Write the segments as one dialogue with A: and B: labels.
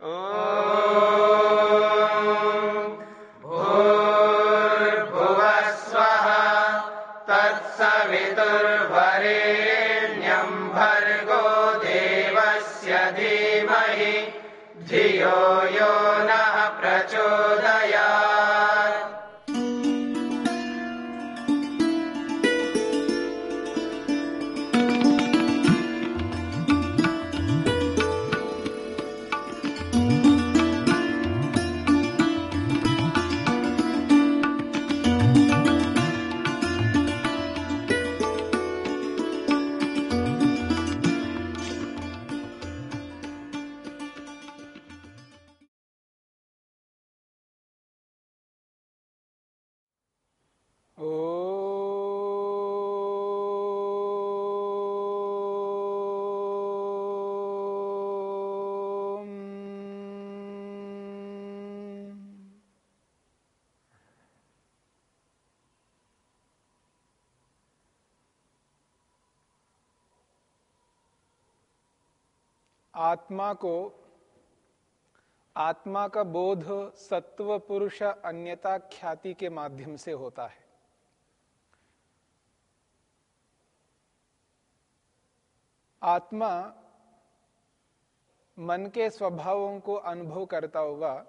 A: Oh. आत्मा को, आत्मा का बोध सत्व, पुरुष, अन्यता ख्याति के माध्यम से होता है। आत्मा मन के स्वभावों को अनुभव करता हुआ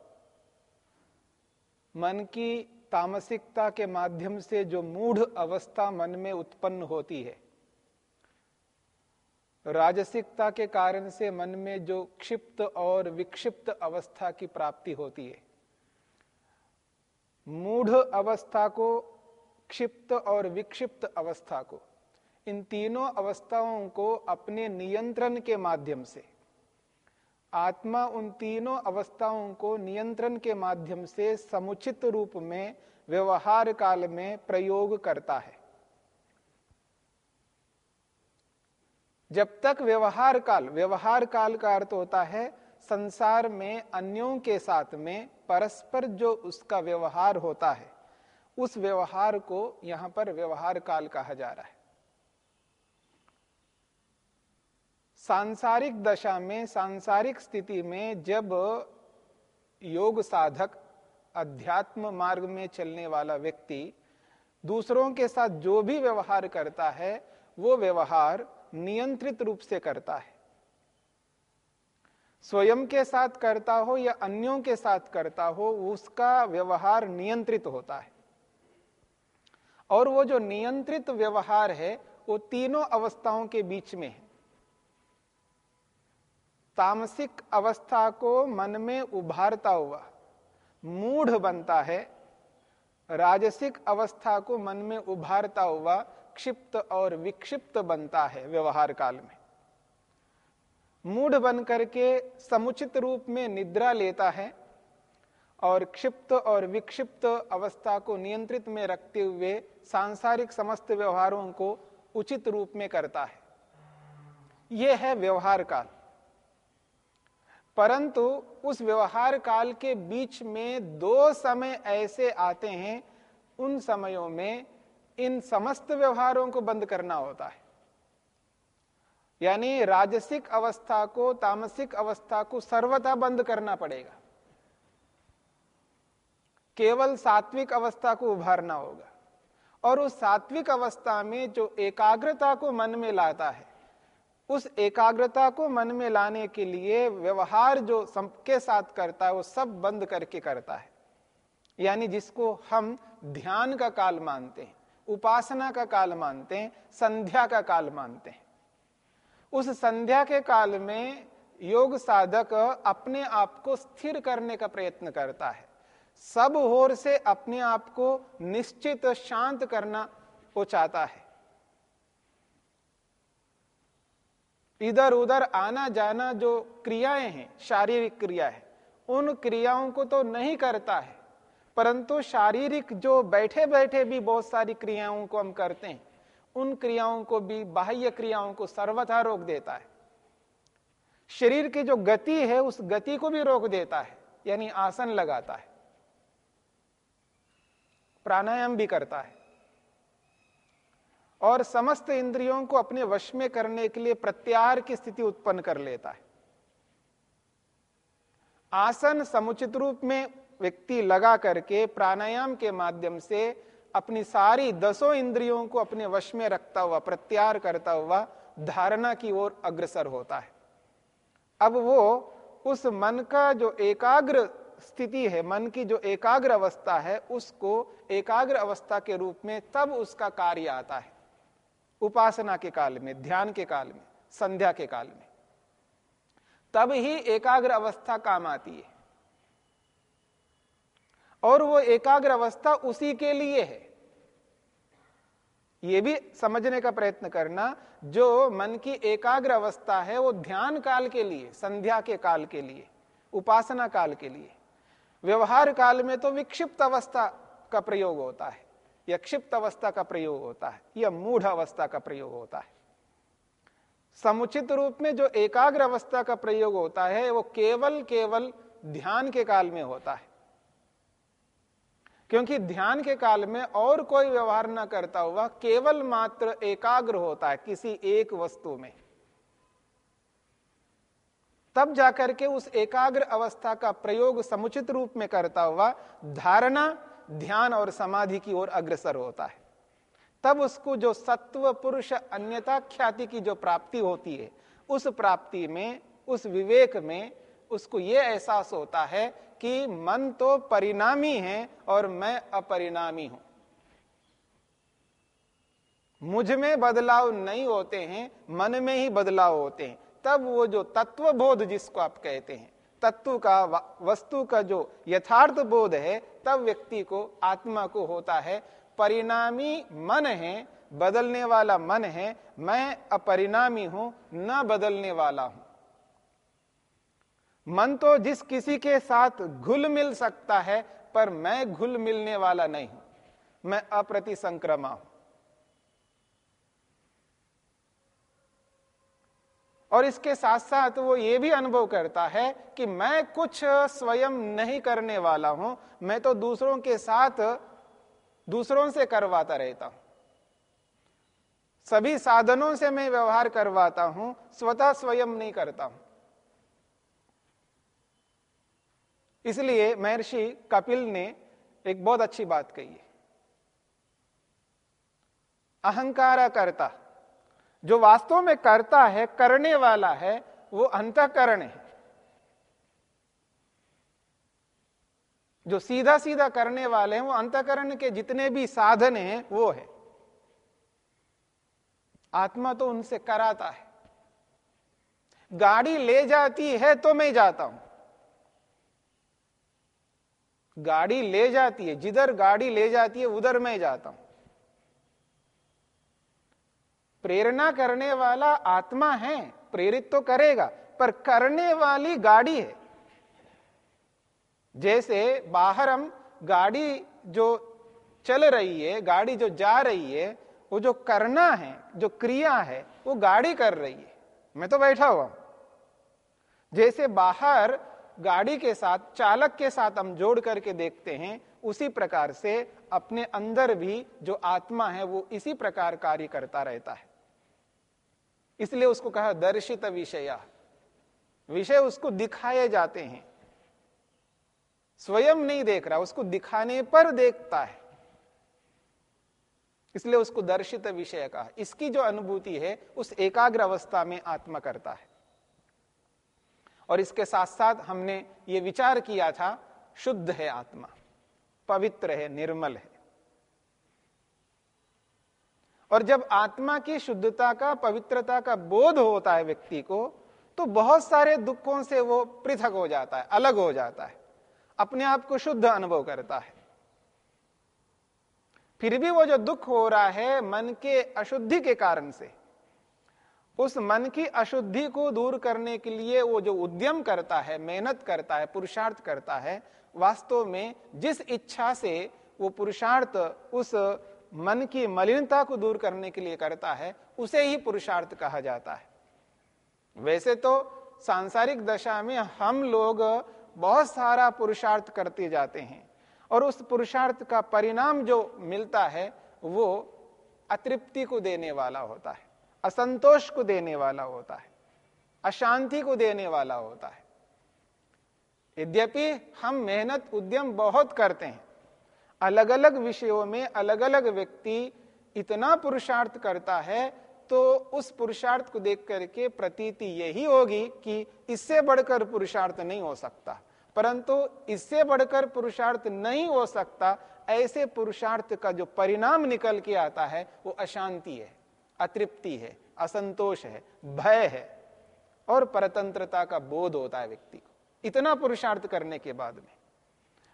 A: मन की तामसिकता के माध्यम से जो मूढ़ अवस्था मन में उत्पन्न होती है राजसिकता के कारण से मन में जो क्षिप्त और विक्षिप्त अवस्था की प्राप्ति होती है। मूढ़ अवस्था को, क्षिप्त और विक्षिप्त अवस्था को, इन तीनों अवस्थाओं को अपने नियंत्रण के माध्यम से, आत्मा उन तीनों अवस्थाओं को नियंत्रण के माध्यम से समुचित रूप में व्यवहार काल में प्रयोग करता है। जब तक व्यवहार काल व्यवहार काल का अर्थ होता है संसार में अन्यों के साथ में परस्पर जो उसका व्यवहार होता है, उस व्यवहार को यहाँ पर व्यवहार काल कहा जा रहा है। सांसारिक दशा में, सांसारिक स्थिति में जब योग साधक अध्यात्म मार्ग में चलने वाला व्यक्ति दूसरों के साथ जो भी व्यवहार करता है, वो व्यवहार नियंत्रित रूप से करता है। स्वयं के साथ करता हो या अन्यों के साथ करता हो, उसका व्यवहार नियंत्रित होता है। और वो जो नियंत्रित व्यवहार है, वो तीनों अवस्थाओं के बीच में है। तामसिक अवस्था को मन में उभारता हुआ मूढ़ बनता है, राजसिक अवस्था को मन में उभारता हुआ क्षिप्त और विक्षिप्त बनता है व्यवहार काल में। मूढ़ बन करके समुचित रूप में निद्रा लेता है और क्षिप्त और विक्षिप्त अवस्था को नियंत्रित में रखते हुए सांसारिक समस्त व्यवहारों को उचित रूप में करता है। यह है व्यवहार काल। परंतु उस व्यवहार काल के बीच में दो समय ऐसे आते हैं, उन समयों में इन समस्त व्यवहारों को बंद करना होता है। यानी राजसिक अवस्था को, तामसिक अवस्था को सर्वथा बंद करना पड़ेगा। केवल सात्विक अवस्था को उभारना होगा। और उस सात्विक अवस्था में जो एकाग्रता को मन में लाता है, उस एकाग्रता को मन में लाने के लिए व्यवहार जो सबके साथ करता है, वो सब बंद करके करता है। यानी जिसको हम ध्यान का काल मानते हैं। उपासना का काल मानते हैं, संध्या का काल मानते हैं। उस संध्या के काल में योग साधक अपने आप को स्थिर करने का प्रयत्न करता है। सब होर से अपने आप को निश्चित, शांत करना वो चाहता है। इधर उधर आना जाना जो क्रियाएँ हैं, शारीरिक क्रिया है, उन क्रियाओं को तो नहीं करता है। परंतु शारीरिक जो बैठे बैठे भी बहुत सारी क्रियाओं को हम करते हैं, उन क्रियाओं को भी, बाह्य क्रियाओं को सर्वथा रोक देता है। शरीर की जो गति है, उस गति को भी रोक देता है, यानी आसन लगाता है। प्राणायाम भी करता है। और समस्त इंद्रियों को अपने वश में करने के लिए प्रत्याहार की स्थिति उत्पन्न कर लेता है। आसन समुचित रूप में व्यक्ति लगा करके प्राणायाम के माध्यम से अपनी सारी दसों इंद्रियों को अपने वश में रखता हुआ प्रत्यार करता हुआ धारणा की ओर अग्रसर होता है। अब वो उस मन का जो एकाग्र स्थिति है, मन की जो एकाग्र अवस्था है, उसको एकाग्र अवस्था के रूप में तब उसका कार्य आता है। उपासना के काल में, ध्यान के काल में, संध्या के काल में। तब ही एकाग्र अवस्था काम आती है। और वो एकाग्र अवस्था उसी के लिए है। ये भी समझने का प्रयत्न करना, जो मन की एकाग्र अवस्था है, वो ध्यान काल के लिए, संध्या के काल के लिए, उपासना काल के लिए। व्यवहार काल में तो विक्षिप्त अवस्था का प्रयोग होता है, या क्षिप्त अवस्था का प्रयोग होता है, या मूढ़ अवस्था का प्रयोग होता है। समुचित रूप में जो एकाग्र अवस्था का प्रयोग होता है, वो केवल केवल ध्यान के काल में होता है। क्योंकि ध्यान के काल में और कोई व्यवहार न करता हुआ केवल मात्र एकाग्र होता है किसी एक वस्तु में। तब जाकर के उस एकाग्र अवस्था का प्रयोग समुचित रूप में करता हुआ धारणा, ध्यान और समाधि की ओर अग्रसर होता है। तब उसको जो सत्व, पुरुष अन्यता ख्याति की जो प्राप्ति होती है, उस प्राप्ति में, उस विवेक में उसको यह एहसास होता है कि मन तो परिणामी है और मैं अपरिणामी हूँ। मुझमें बदलाव नहीं होते हैं, मन में ही बदलाव होते हैं। तब वो जो तत्व बोध जिसको आप कहते हैं, तत्व का वस्तु का जो यथार्थ बोध है, तब व्यक्ति को, आत्मा को होता है, परिणामी मन है, बदलने वाला मन है, मैं अपरिणामी हूँ, न बदलने वाला हूँ। मन तो जिस किसी के साथ घुल मिल सकता है, पर मैं घुल मिलने वाला नहीं हूँ। मैं अप्रति संक्रमा हूँ। और इसके साथ साथ वो ये भी अनुभव करता है कि मैं कुछ स्वयं नहीं करने वाला हूँ, मैं तो दूसरों के साथ दूसरों से करवाता रहता हूँ। सभी साधनों से मैं व्यवहार करवाता हूँ, स्वतः स्वयं नहीं करता हूँ। इसलिए महर्षि कपिल ने एक बहुत अच्छी बात कही है। अहंकारा करता, जो वास्तव में करता है, करने वाला है, वो अंतकरण है। जो सीधा सीधा करने वाले हैं, वो अंतकरण के जितने भी साधन हैं, वो है। आत्मा तो उनसे कराता है। गाड़ी ले जाती है तो मैं जाता हूँ। गाड़ी ले जाती है, जिधर गाड़ी ले जाती है, उधर मैं जाता हूँ। प्रेरणा करने वाला आत्मा है, प्रेरित तो करेगा, पर करने वाली गाड़ी है। जैसे बाहर हम गाड़ी जो चल रही है, गाड़ी जो जा रही है, वो जो करना है, जो क्रिया है, वो गाड़ी कर रही है। मैं तो बैठा हुआ जैसे बाहर गाड़ी के साथ, चालक के साथ हम जोड़ करके देखते हैं, उसी प्रकार से अपने अंदर भी जो आत्मा है, वो इसी प्रकार कार्य करता रहता है। इसलिए उसको कहा दर्शित विषय। विषय उसको दिखाए जाते हैं। स्वयं नहीं देख रहा, उसको दिखाने पर देखता है। इसलिए उसको दर्शित विषय कहा। इसकी जो अनुभूति है, उस एकाग्र अवस्था में आत्मा करता है। और इसके साथ साथ हमने ये विचार किया था, शुद्ध है आत्मा, पवित्र है, निर्मल है। और जब आत्मा की शुद्धता का, पवित्रता का बोध होता है व्यक्ति को तो बहुत सारे दुखों से वो पृथक हो जाता है, अलग हो जाता है, अपने आप को शुद्ध अनुभव करता है। फिर भी वो जो दुख हो रहा है, मन के अशुद्धि के कारण से उस मन की अशुद्धि को दूर करने के लिए वो जो उद्यम करता है, मेहनत करता है, पुरुषार्थ करता है, वास्तव में जिस इच्छा से वो पुरुषार्थ उस मन की मलिनता को दूर करने के लिए करता है, उसे ही पुरुषार्थ कहा जाता है। वैसे तो सांसारिक दशा में हम लोग बहुत सारा पुरुषार्थ करते जाते हैं और उस पुरुषार्थ का परिणाम जो मिलता है, वो अतृप्ति को देने वाला होता है। असंतोष को देने वाला होता है, अशांति को देने वाला होता है। यद्यपि हम मेहनत, उद्यम बहुत करते हैं अलग अलग विषयों में अलग अलग व्यक्ति इतना पुरुषार्थ करता है तो उस पुरुषार्थ को देख करके प्रतीति यही होगी कि इससे बढ़कर पुरुषार्थ नहीं हो सकता। परंतु इससे बढ़कर पुरुषार्थ नहीं हो सकता, ऐसे पुरुषार्थ का जो परिणाम निकल के आता है, वो अशांति है। अतृप्ति है, असंतोष है, भय है और परतंत्रता का बोध होता है व्यक्ति को। इतना पुरुषार्थ करने के बाद में।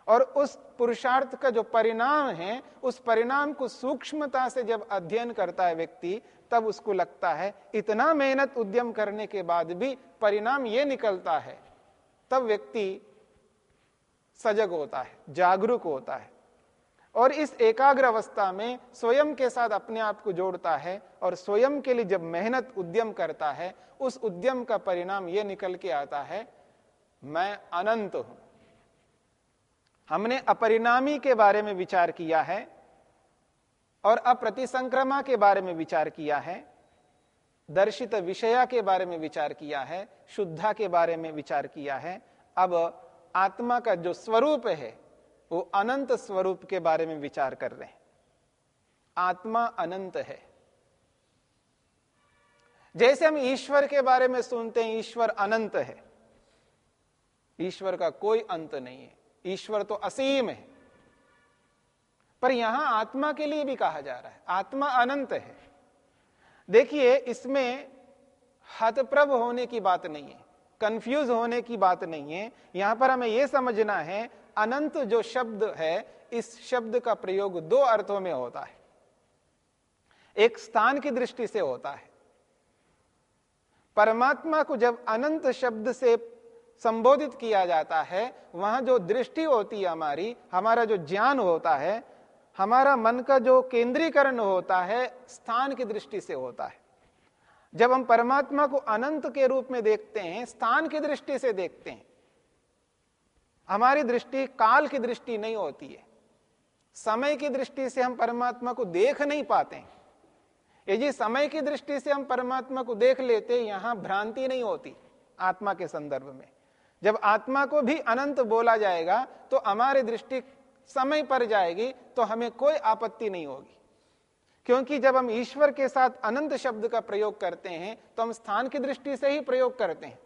A: और उस पुरुषार्थ का जो परिणाम है, उस परिणाम को सूक्ष्मता से जब अध्ययन करता है व्यक्ति, तब उसको लगता है इतना मेहनत उद्यम करने के बाद भी परिणाम ये निकलता है, तब व्यक्ति सजग होता है, जागरूक होता है। और इस एकाग्र अवस्था में स्वयं के साथ अपने आप को जोड़ता है और स्वयं के लिए जब मेहनत उद्यम करता है, उस उद्यम का परिणाम यह निकल के आता है, मैं अनंत हूँ। हमने अपरिणामी के बारे में विचार किया है और अप्रतिसंक्रमा के बारे में विचार किया है, दर्शित विषया के बारे में विचार किया है, शुद्धा के बारे में विचार किया है। अब आत्मा का जो स्वरूप है वो अनंत स्वरूप के बारे में विचार कर रहे हैं। आत्मा अनंत है। जैसे हम ईश्वर के बारे में सुनते हैं, ईश्वर अनंत है। ईश्वर का कोई अंत नहीं है। ईश्वर तो असीम है। पर यहाँ आत्मा के लिए भी कहा जा रहा है। आत्मा अनंत है। देखिए, इसमें हतप्रभ होने की बात नहीं है। कंफ्यूज होने की बात नहीं है। यहाँ पर हमें यह समझना है अनंत जो शब्द है, इस शब्द का प्रयोग दो अर्थों में होता है। एक स्थान की दृष्टि से होता है। परमात्मा को जब अनंत शब्द से संबोधित किया जाता है, वहाँ जो दृष्टि होती है हमारी, हमारा जो ज्ञान होता है, हमारा मन का जो केंद्रीकरण होता है, स्थान की दृष्टि से होता है। जब हम परमात्मा को अनंत के रूप में देखते हैं, स्थान की दृष्टि से देखते हैं हमारी दृष्टि काल की दृष्टि नहीं होती है। समय की दृष्टि से हम परमात्मा को देख नहीं पाते यदि समय की दृष्टि से हम परमात्मा को देख लेते यहाँ भ्रांति नहीं होती आत्मा के संदर्भ में। जब आत्मा को भी अनंत बोला जाएगा तो हमारी दृष्टि समय पर जाएगी तो हमें कोई आपत्ति नहीं होगी। क्योंकि जब हम ईश्वर के साथ अनंत शब्द का प्रयोग करते हैं तो हम स्थान की दृष्टि से ही प्रयोग करते हैं।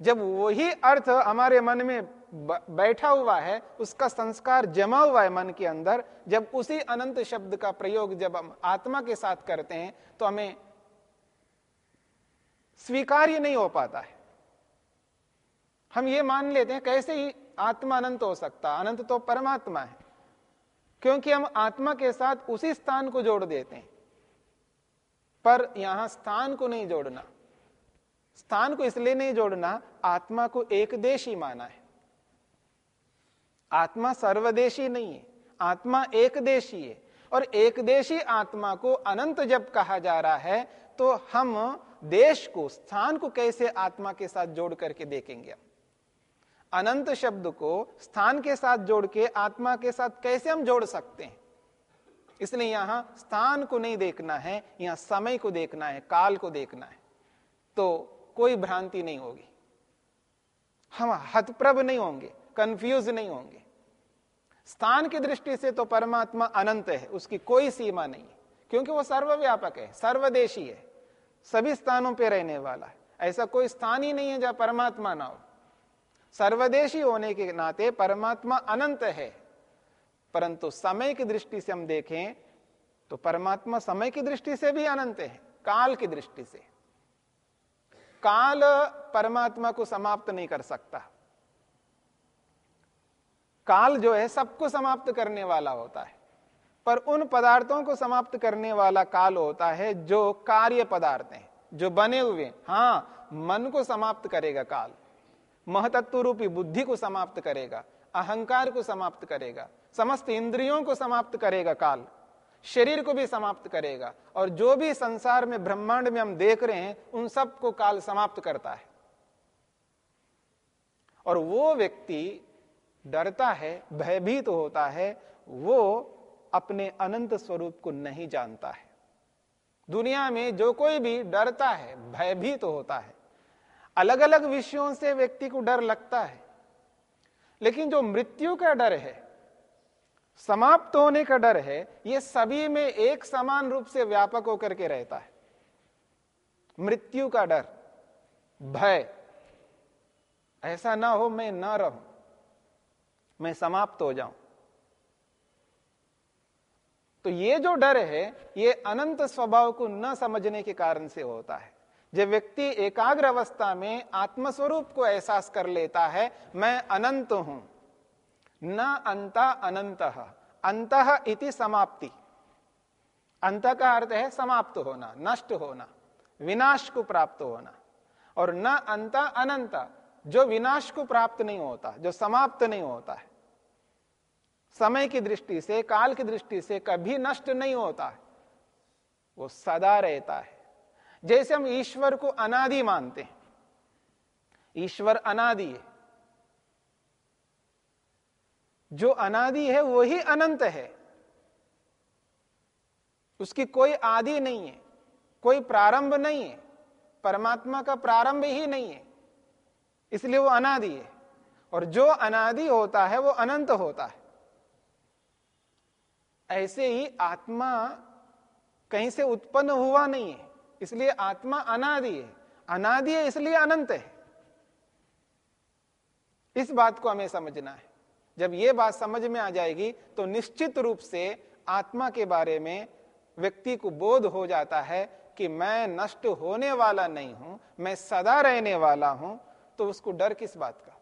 A: जब वही अर्थ हमारे मन में बैठा हुआ है, उसका संस्कार जमा हुआ है मन के अंदर, जब उसी अनंत शब्द का प्रयोग जब हम आत्मा के साथ करते हैं तो हमें स्वीकार्य नहीं हो पाता है। हम ये मान लेते हैं, कैसे ही आत्मा अनंत हो सकता, अनंत तो परमात्मा है, क्योंकि हम आत्मा के साथ उसी स्थान को जोड़ देते हैं, पर यहाँ स्थान को नहीं जोड़ना। स्थान को इसलिए नहीं जोड़ना, आत्मा को एक देशी माना है। आत्मा सर्वदेशी नहीं है, आत्मा एक देशी है। और एक देशी आत्मा को अनंत जब कहा जा रहा है तो हम देश को, स्थान को कैसे आत्मा के साथ जोड़ करके देखेंगे अनंत शब्द को स्थान के साथ जोड़ के आत्मा के साथ कैसे हम जोड़ सकते हैं? इसलिए यहाँ स्थान को नहीं देखना है, यहाँ समय को देखना है, काल को देखना है। तो कोई भ्रांति नहीं होगी। हम हतप्रभ नहीं होंगे कंफ्यूज नहीं होंगे। स्थान की दृष्टि से तो परमात्मा अनंत है, उसकी कोई सीमा नहीं है, क्योंकि वो सर्वव्यापक है, सर्वदेशी है, सभी स्थानों पर रहने वाला है। ऐसा कोई स्थान ही नहीं है जहाँ परमात्मा ना हो। सर्वदेशी होने के नाते परमात्मा अनंत है। परंतु समय की दृष्टि से हम देखें तो परमात्मा समय की दृष्टि से भी अनंत है, काल की दृष्टि से। काल परमात्मा को समाप्त नहीं कर सकता। काल जो है सबको समाप्त करने वाला होता है, पर उन पदार्थों को समाप्त करने वाला काल होता है जो कार्य पदार्थ हैं, जो बने हुए हाँ। मन को समाप्त करेगा काल महतत्व रूपी बुद्धि को समाप्त करेगा, अहंकार को समाप्त करेगा, समस्त इंद्रियों को समाप्त करेगा काल। शरीर को भी समाप्त करेगा। और जो भी संसार में, ब्रह्मांड में हम देख रहे हैं, उन सबको काल समाप्त करता है। और वो व्यक्ति डरता है, भयभीत तो होता है, वो अपने अनंत स्वरूप को नहीं जानता है। दुनिया में जो कोई भी डरता है, भयभीत तो होता है अलग अलग विषयों से व्यक्ति को डर लगता है। लेकिन जो मृत्यु का डर है समाप्त होने का डर है यह सभी में एक समान रूप से व्यापक होकर के रहता है। मृत्यु का डर, भय, ऐसा ना हो मैं ना रहूँ, मैं समाप्त हो जाऊँ। तो ये जो डर है, ये अनंत स्वभाव को न समझने के कारण से होता है। जब व्यक्ति एकाग्र अवस्था में आत्मस्वरूप को एहसास कर लेता है, मैं अनंत हूँ। न अंत अनंत। अंत इति समाप्ति। अंत का अर्थ है समाप्त होना, नष्ट होना, विनाश को प्राप्त होना। और न अंत, अनंत, जो विनाश को प्राप्त नहीं होता, जो समाप्त नहीं होता है। समय की दृष्टि से, काल की दृष्टि से कभी नष्ट नहीं होता है। वो सदा रहता है। जैसे हम ईश्वर को अनादि मानते हैं। ईश्वर अनादि है। जो अनादि है वही अनंत है। उसकी कोई आदि नहीं है, कोई प्रारंभ नहीं है, परमात्मा का प्रारंभ ही नहीं है। इसलिए वो अनादि है। और जो अनादि होता है, वो अनंत होता है। ऐसे ही आत्मा कहीं से उत्पन्न हुआ नहीं है, इसलिए आत्मा अनादि है। अनादि है, इसलिए अनंत है। इस बात को हमें समझना है। जब यह बात समझ में आ जाएगी तो निश्चित रूप से आत्मा के बारे में व्यक्ति को बोध हो जाता है कि मैं नष्ट होने वाला नहीं हूँ, मैं सदा रहने वाला हूँ तो उसको डर किस बात का?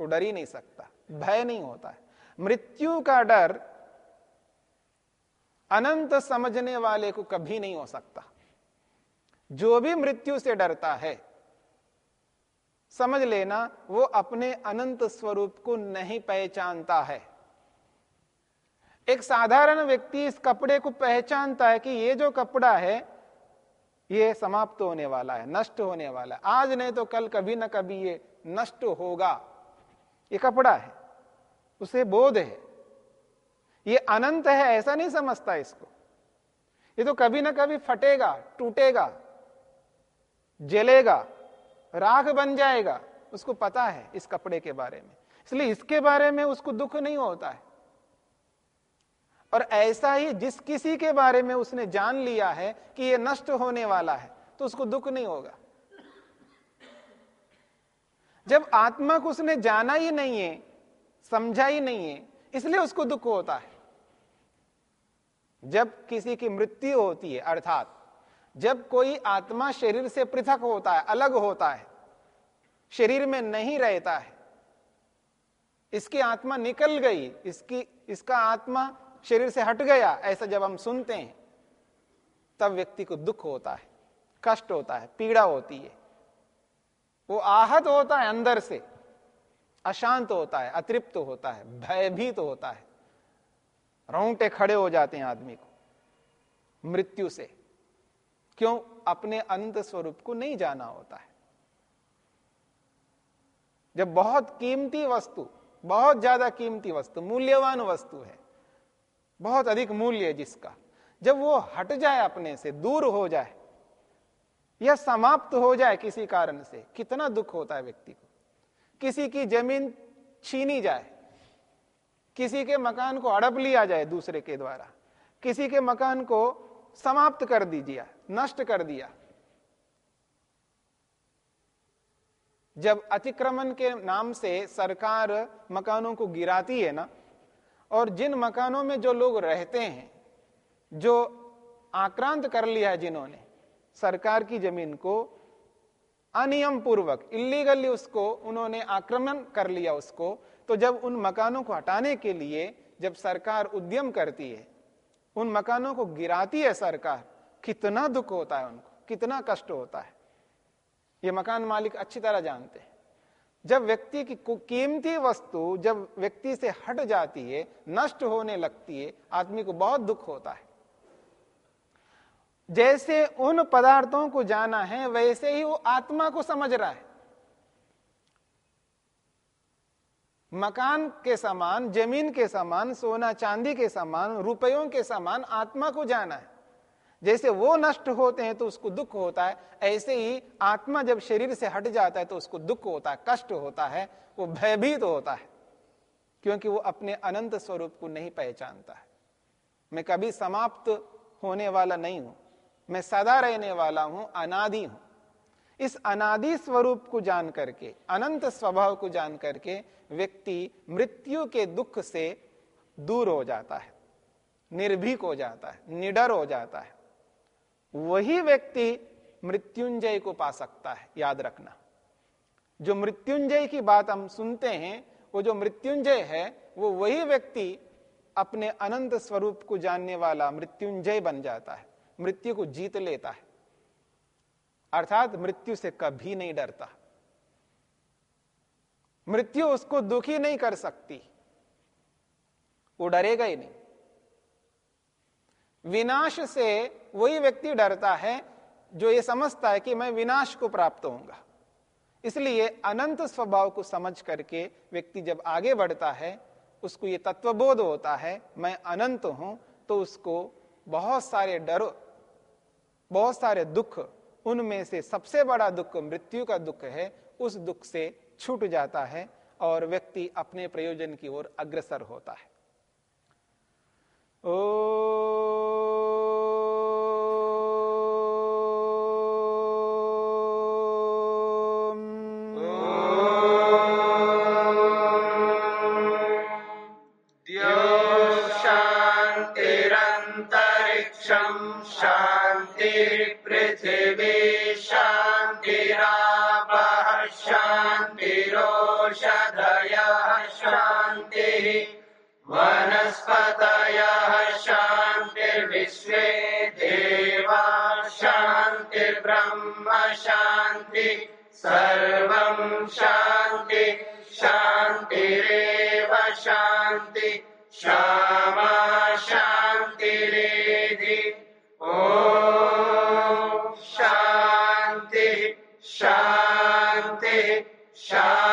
A: वो डर ही नहीं सकता, भय नहीं होता है। मृत्यु का डर अनंत समझने वाले को कभी नहीं हो सकता। जो भी मृत्यु से डरता है समझ लेना, वो अपने अनंत स्वरूप को नहीं पहचानता है। एक साधारण व्यक्ति इस कपड़े को पहचानता है कि ये जो कपड़ा है, ये समाप्त होने वाला है, नष्ट होने वाला है। आज नहीं तो कल कभी ना कभी ये नष्ट होगा। ये कपड़ा है, उसे बोध है। ये अनंत है, ऐसा नहीं समझता इसको। ये तो कभी ना कभी फटेगा, टूटेगा, जलेगा। राख बन जाएगा, उसको पता है इस कपड़े के बारे में। इसलिए इसके बारे में उसको दुख नहीं होता है। और ऐसा ही जिस किसी के बारे में उसने जान लिया है कि यह नष्ट होने वाला है तो उसको दुख नहीं होगा। जब आत्मा को उसने जाना ही नहीं है, समझा ही नहीं है, इसलिए उसको दुख होता है। जब किसी की मृत्यु होती है, अर्थात जब कोई आत्मा शरीर से पृथक होता है, अलग होता है, शरीर में नहीं रहता है, इसकी आत्मा निकल गई, इसकी, इसका आत्मा शरीर से हट गया, ऐसा जब हम सुनते हैं, तब व्यक्ति को दुख होता है, कष्ट होता है, पीड़ा होती है। वो आहत होता है अंदर से, अशांत होता है, अतृप्त होता है, भयभीत होता है। रोंगटे खड़े हो जाते हैं आदमी को, मृत्यु से। क्यों अपने अनंत स्वरूप को नहीं जाना होता है? जब बहुत कीमती वस्तु, बहुत ज़्यादा कीमती वस्तु, मूल्यवान वस्तु है, बहुत अधिक मूल्य है जिसका, जब वो हट जाए अपने से, दूर हो जाए, या समाप्त हो जाए किसी कारण से, कितना दुख होता है व्यक्ति को। किसी की ज़मीन छीनी जाए, किसी के मकान को अड़प लिया जाए दूसरे के द्वारा, किसी के मकान को समाप्त कर दीजिए, नष्ट कर दिया। जब अतिक्रमण के नाम से सरकार मकानों को गिराती है ना, और जिन मकानों में जो लोग रहते हैं, जो आक्रांत कर लिया है जिन्होंने, सरकार की ज़मीन को अनियम पूर्वक इलीगली उसको, उन्होंने आक्रमण कर लिया उसको तो जब उन मकानों को हटाने के लिए जब सरकार उद्यम करती है उन मकानों को गिराती है सरकार। कितना दुख होता है उनको, कितना कष्ट होता है। ये मकान मालिक अच्छी तरह जानते हैं। जब व्यक्ति की कीमती वस्तु जब व्यक्ति से हट जाती है, नष्ट होने लगती है, आदमी को बहुत दुख होता है। जैसे उन पदार्थों को जाना है, वैसे ही वो आत्मा को समझ रहा है। मकान के समान, ज़मीन के समान, सोना, चांदी के समान, रुपयों के समान आत्मा को जाना है। जैसे वो नष्ट होते हैं तो उसको दुख होता है, ऐसे ही आत्मा जब शरीर से हट जाता है तो उसको दुख होता है, कष्ट होता है, वो भयभीत होता है, क्योंकि वो अपने अनंत स्वरूप को नहीं पहचानता है। मैं कभी समाप्त होने वाला नहीं हूँ, मैं सदा रहने वाला हूँ, अनादि हूँ। इस अनादि स्वरूप को जान करके, अनंत स्वभाव को जान करके व्यक्ति मृत्यु के दुख से दूर हो जाता है, निर्भीक हो जाता है, निडर हो जाता है। वही व्यक्ति मृत्युंजय को पा सकता है, याद रखना। जो मृत्युंजय की बात हम सुनते हैं, वो जो मृत्युंजय है, वो वही व्यक्ति अपने अनंत स्वरूप को जानने वाला मृत्युंजय बन जाता है, मृत्यु को जीत लेता है। अर्थात मृत्यु से कभी नहीं डरता। मृत्यु उसको दुखी नहीं कर सकती। वो डरेगा ही नहीं। विनाश से वही व्यक्ति डरता है जो ये समझता है कि मैं विनाश को प्राप्त होऊँगा। इसलिए अनंत स्वभाव को समझ करके व्यक्ति जब आगे बढ़ता है, उसको ये तत्वबोध होता है, मैं अनंत हूँ तो उसको बहुत सारे डर, बहुत सारे दुख उनमें से सबसे बड़ा दुख मृत्यु का दुख है, उस दुख से छूट जाता है और व्यक्ति अपने प्रयोजन की ओर अग्रसर होता है। ओ
B: सर्वं क्षमा शान्तिरेधि। ॐ शान्ति शान्ति शान्तिः।